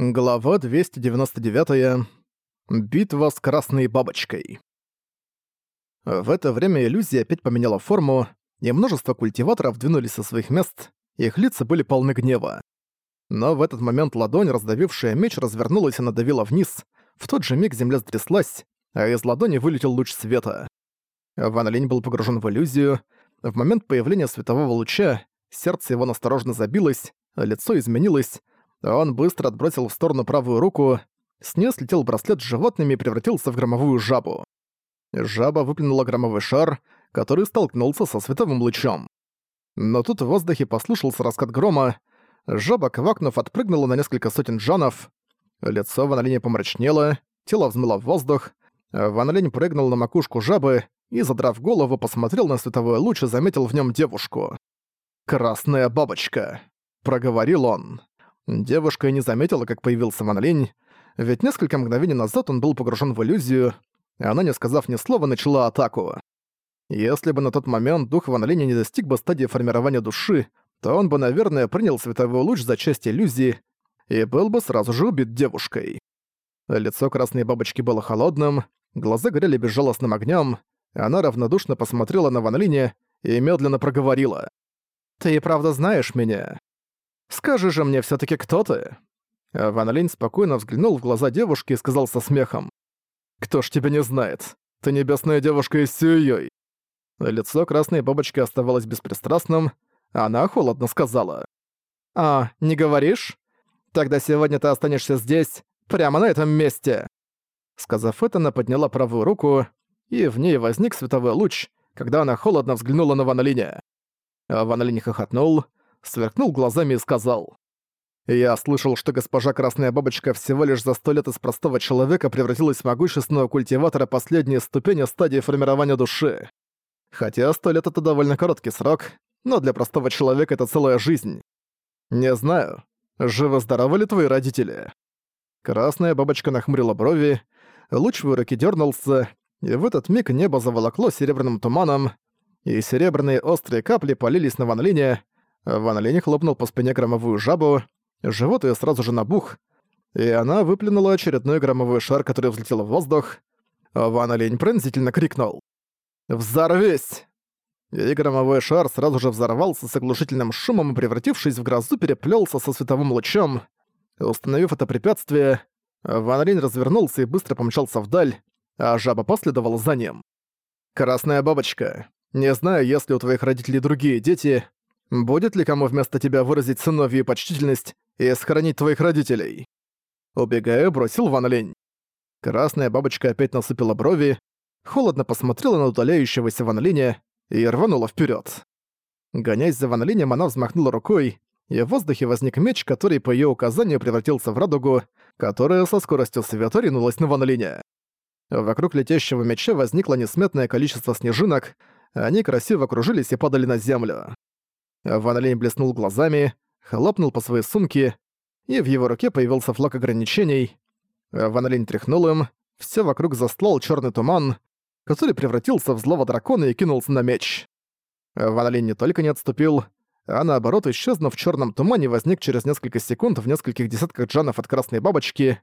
Глава 299. Битва с красной бабочкой. В это время иллюзия опять поменяла форму, и множество культиваторов двинулись со своих мест, их лица были полны гнева. Но в этот момент ладонь, раздавившая меч, развернулась и надавила вниз, в тот же миг земля стряслась, а из ладони вылетел луч света. Ван Линь был погружен в иллюзию, в момент появления светового луча сердце его насторожно забилось, лицо изменилось, он быстро отбросил в сторону правую руку, с нее слетел браслет с животными и превратился в громовую жабу. Жаба выплюнула громовой шар, который столкнулся со световым лучом. Но тут в воздухе послушался раскат грома, жаба, квакнув, отпрыгнула на несколько сотен джанов, лицо Ван Линя помрачнело, тело взмыло в воздух, Ван прыгнул на макушку жабы и, задрав голову, посмотрел на световой луч и заметил в нем девушку. «Красная бабочка», — проговорил он. Девушка и не заметила, как появился Ван ведь несколько мгновений назад он был погружен в иллюзию, и она, не сказав ни слова, начала атаку. Если бы на тот момент дух Ван не достиг бы стадии формирования души, то он бы, наверное, принял световой луч за часть иллюзии и был бы сразу же убит девушкой. Лицо красной бабочки было холодным, глаза горели безжалостным огнем, она равнодушно посмотрела на Ван и медленно проговорила. «Ты и правда знаешь меня?» Скажи же мне все таки кто ты?» Ван Линь спокойно взглянул в глаза девушки и сказал со смехом. «Кто ж тебя не знает? Ты небесная девушка из Сюйёй!» Лицо красной бабочки оставалось беспристрастным, а она холодно сказала. «А, не говоришь? Тогда сегодня ты останешься здесь, прямо на этом месте!» Сказав это, она подняла правую руку, и в ней возник световой луч, когда она холодно взглянула на Ван Линя. Ван Линь хохотнул, сверкнул глазами и сказал. «Я слышал, что госпожа Красная Бабочка всего лишь за сто лет из простого человека превратилась в могущественного культиватора последней ступени стадии формирования души. Хотя сто лет — это довольно короткий срок, но для простого человека это целая жизнь. Не знаю, живы-здоровы ли твои родители?» Красная Бабочка нахмурила брови, луч в руки дернулся, и в этот миг небо заволокло серебряным туманом, и серебряные острые капли полились на Ван Ван Линь хлопнул по спине громовую жабу, живот её сразу же набух, и она выплюнула очередной громовой шар, который взлетел в воздух. Ван Линь пронзительно крикнул. «Взорвись!» И громовой шар сразу же взорвался с оглушительным шумом и, превратившись в грозу, переплелся со световым лучом. Установив это препятствие, Ван Линь развернулся и быстро помчался вдаль, а жаба последовала за ним. «Красная бабочка, не знаю, есть ли у твоих родителей другие дети, Будет ли кому вместо тебя выразить сыновью почтительность и сохранить твоих родителей?» Убегая, бросил Ван Лень. Красная бабочка опять насыпила брови, холодно посмотрела на удаляющегося Ван Линя и рванула вперед. Гонясь за Ван Линем, она взмахнула рукой, и в воздухе возник меч, который по ее указанию превратился в радугу, которая со скоростью света ринулась на Ван Линя. Вокруг летящего меча возникло несметное количество снежинок, они красиво кружились и падали на землю. Ван Линь блеснул глазами, хлопнул по своей сумке, и в его руке появился флаг ограничений. Ван Линь тряхнул им, все вокруг застлал черный туман, который превратился в злого дракона и кинулся на меч. Ван Линь не только не отступил, а наоборот, исчезнув в черном тумане, возник через несколько секунд в нескольких десятках джанов от красной бабочки.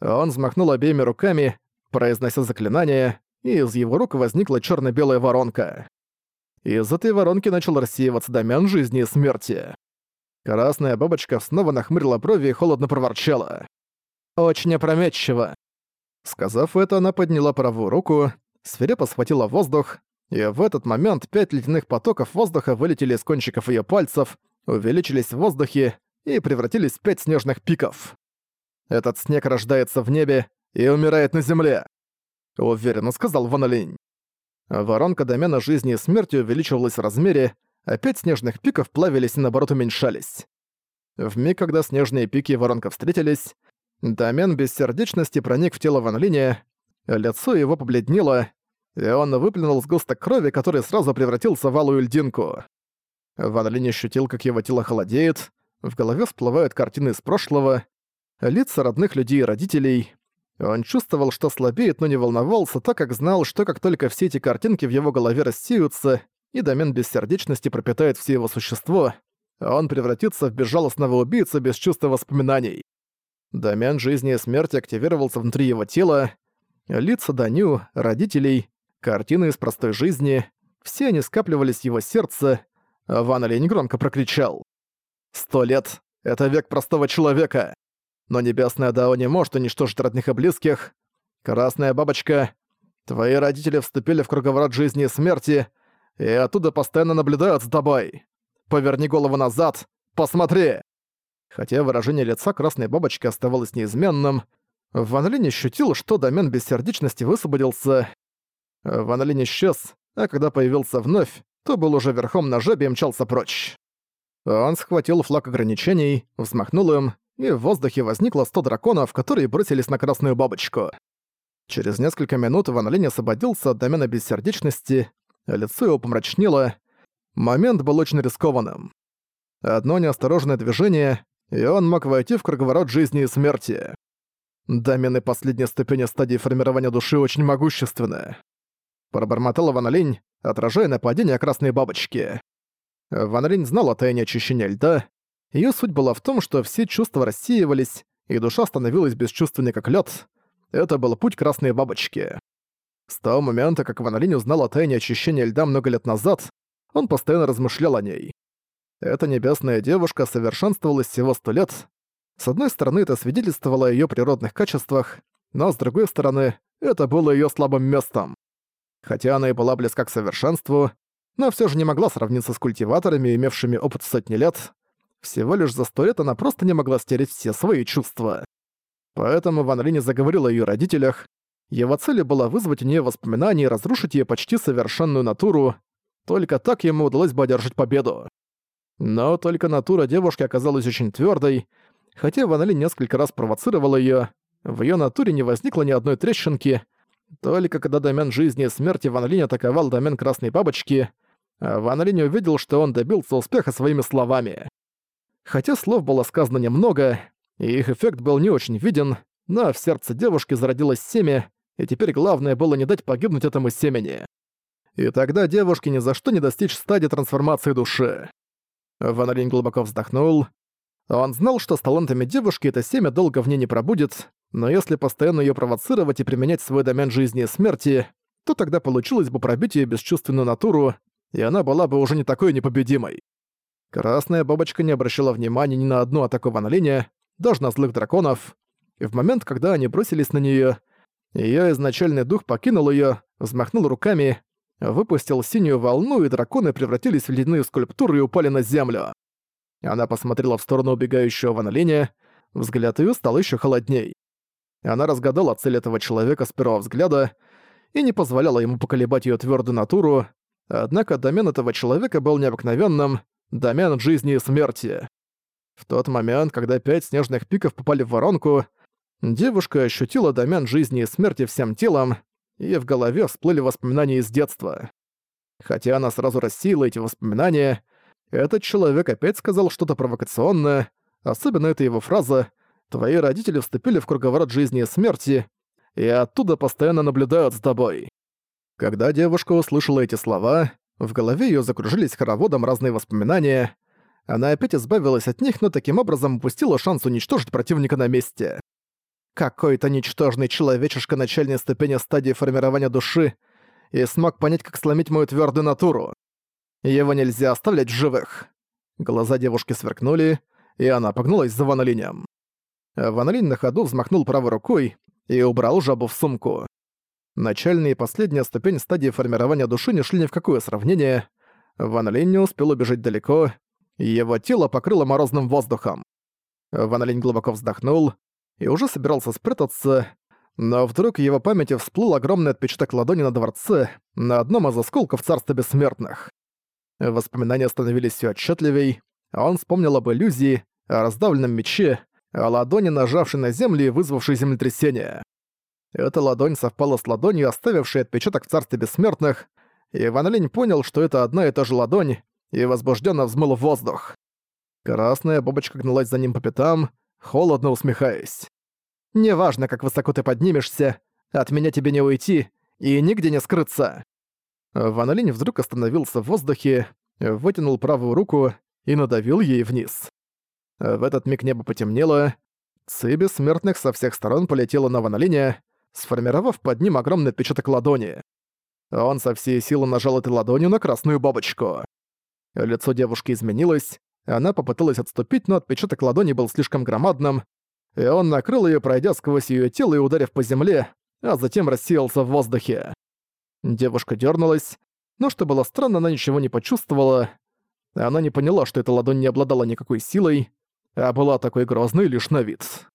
Он взмахнул обеими руками, произнося заклинание, и из его рук возникла черно белая воронка. Из этой воронки начал рассеиваться домен жизни и смерти. Красная бабочка снова нахмурила брови и холодно проворчала. «Очень опрометчиво». Сказав это, она подняла правую руку, свирепо схватила воздух, и в этот момент пять ледяных потоков воздуха вылетели из кончиков ее пальцев, увеличились в воздухе и превратились в пять снежных пиков. «Этот снег рождается в небе и умирает на земле», — уверенно сказал Ван Линь. Воронка домена жизни и смерти увеличивалась в размере, а пять снежных пиков плавились и наоборот уменьшались. В миг, когда снежные пики и воронка встретились, домен бессердечности проник в тело Ван Линя, лицо его побледнело, и он выплюнул сгусток крови, который сразу превратился в алую льдинку. Ван Линь ощутил, как его тело холодеет, в голове всплывают картины из прошлого, лица родных людей и родителей, он чувствовал, что слабеет, но не волновался, так как знал, что как только все эти картинки в его голове рассеются, и домен бессердечности пропитает все его существо, он превратится в безжалостного убийцу без чувства воспоминаний. Домен жизни и смерти активировался внутри его тела. Лица Даню, родителей, картины из простой жизни — все они скапливались в его сердце, а Ван Линь громко прокричал. «Сто лет — это век простого человека! Но небесная Дао не может уничтожить родных и близких. Красная бабочка, твои родители вступили в круговорот жизни и смерти, и оттуда постоянно наблюдают за тобой. Поверни голову назад, посмотри!» Хотя выражение лица красной бабочки оставалось неизменным, Ван Линь ощутил, что домен бессердечности высвободился. Ван Линь исчез, а когда появился вновь, то был уже верхом на жабе и мчался прочь. Он схватил флаг ограничений, взмахнул им, и в воздухе возникло сто драконов, которые бросились на красную бабочку. Через несколько минут Ван Линь освободился от домена бессердечности, лицо его помрачнело. Момент был очень рискованным. Одно неосторожное движение, и он мог войти в круговорот жизни и смерти. Домены последней ступени стадии формирования души очень могущественны. Пробормотала Ван Линь, отражая нападение красной бабочки. Ван Линь знал о тайне очищения льда. Её суть была в том, что все чувства рассеивались, и душа становилась бесчувственной как лед. Это был путь красной бабочки. С того момента, как Ван Линь узнал о тайне очищения льда много лет назад, он постоянно размышлял о ней. Эта небесная девушка совершенствовалась всего сто лет. С одной стороны, это свидетельствовало о её природных качествах, но с другой стороны, это было её слабым местом. Хотя она и была близка к совершенству, но всё же не могла сравниться с культиваторами, имевшими опыт сотни лет. Всего лишь за сто лет она просто не могла стереть все свои чувства. Поэтому Ван Линь заговорил о её родителях. Его целью было вызвать у неё воспоминания и разрушить её почти совершенную натуру. Только так ему удалось бы одержать победу. Но только натура девушки оказалась очень твёрдой, хотя Ван Линь несколько раз провоцировал её, в её натуре не возникло ни одной трещинки, только когда домен жизни и смерти Ван Линь атаковал домен Красной Бабочки, Ван Линь увидел, что он добился успеха своими словами. Хотя слов было сказано немного, и их эффект был не очень виден, но в сердце девушки зародилось семя, и теперь главное было не дать погибнуть этому семени. И тогда девушке ни за что не достичь стадии трансформации души. Ван Линь глубоко вздохнул. Он знал, что с талантами девушки это семя долго в ней не пробудет, но если постоянно ее провоцировать и применять свой домен жизни и смерти, то тогда получилось бы пробить ее бесчувственную натуру, и она была бы уже не такой непобедимой. Красная бабочка не обращала внимания ни на одну атаку Ван Линя, даже на злых драконов, и в момент, когда они бросились на нее, ее изначальный дух покинул ее, взмахнул руками, выпустил синюю волну, и драконы превратились в ледяные скульптуры и упали на землю. Она посмотрела в сторону убегающего Ван Линя, взгляд ее стал еще холодней. Она разгадала цель этого человека с первого взгляда и не позволяла ему поколебать ее твердую натуру, однако домен этого человека был необыкновенным, домен жизни и смерти. В тот момент, когда пять снежных пиков попали в воронку, девушка ощутила домен жизни и смерти всем телом, и в голове всплыли воспоминания из детства. Хотя она сразу рассеяла эти воспоминания, этот человек опять сказал что-то провокационное, особенно эта его фраза Твои родители вступили в круговорот жизни и смерти, и оттуда постоянно наблюдают за тобой». Когда девушка услышала эти слова, в голове её закружились хороводом разные воспоминания. Она опять избавилась от них, но таким образом упустила шанс уничтожить противника на месте. Какой-то ничтожный человечишка начальной ступени стадии формирования души и смог понять, как сломить мою твёрдую натуру. Его нельзя оставлять в живых. Глаза девушки сверкнули, и она погнулась за Ван Линь на ходу взмахнул правой рукой и убрал жабу в сумку. Начальная и последняя ступень стадии формирования души не шли ни в какое сравнение. Ван Линь не успел убежать далеко, и его тело покрыло морозным воздухом. Ван Линь глубоко вздохнул и уже собирался спрятаться, но вдруг в его памяти всплыл огромный отпечаток ладони на дворце на одном из осколков Царства Бессмертных. Воспоминания становились все отчетливей, а он вспомнил об иллюзии, о раздавленном мече, а ладони, нажавшей на землю и вызвавшей землетрясение. Эта ладонь совпала с ладонью, оставившей отпечаток в царстве бессмертных, и Ван Линь понял, что это одна и та же ладонь, и возбужденно взмыл в воздух. Красная бабочка гналась за ним по пятам, холодно усмехаясь. «Неважно, как высоко ты поднимешься, от меня тебе не уйти и нигде не скрыться». Ван Линь вдруг остановился в воздухе, вытянул правую руку и надавил ей вниз. В этот миг небо потемнело, Ци бессмертных со всех сторон полетела на Ванолине, сформировав под ним огромный отпечаток ладони. Он со всей силы нажал этой ладонью на красную бабочку. Лицо девушки изменилось, она попыталась отступить, но отпечаток ладони был слишком громадным, и он накрыл ее, пройдя сквозь ее тело и ударив по земле, а затем рассеялся в воздухе. Девушка дернулась, но что было странно, она ничего не почувствовала. Она не поняла, что эта ладонь не обладала никакой силой, а была такой грозной лишь на вид.